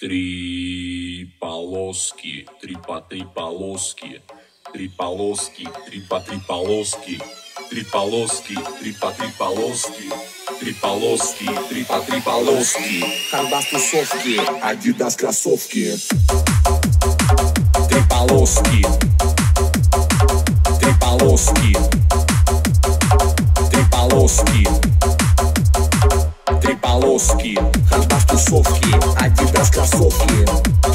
Три полоски, три по три полоски, три полоски, три по три полоски, три полоски, три по три полоски, три полоски, три по три полоски. Хардбас тусовки, Адидас кроссовки, три полоски, три полоски, три полоски, три полоски. Хардбас тусовки, Адидас кроссовки,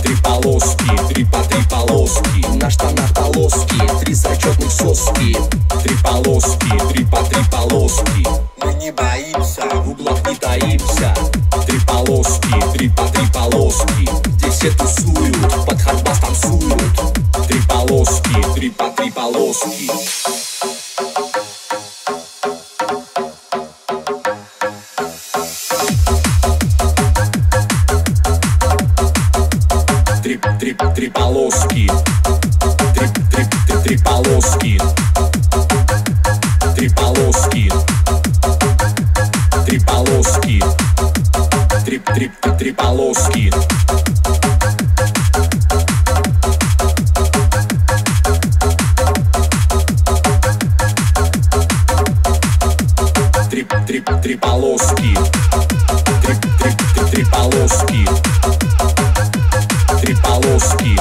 три полоски, три по три полоски. На штанах полоски, три зачетных соски, три полоски, три по три полоски. Мы не боимся, в углах не таимся. Три полоски, три по три полоски. Здесь все тусуют, Три, три, полоски. Три, три, три, три полоски. Три полоски. Три полоски. Три, три, три, три полоски. Три, три, три полоски. Три, три, три, три полоски. Полоски.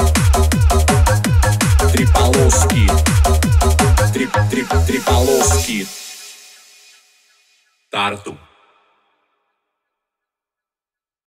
Три полоски. Три, три, три полоски. Тарту.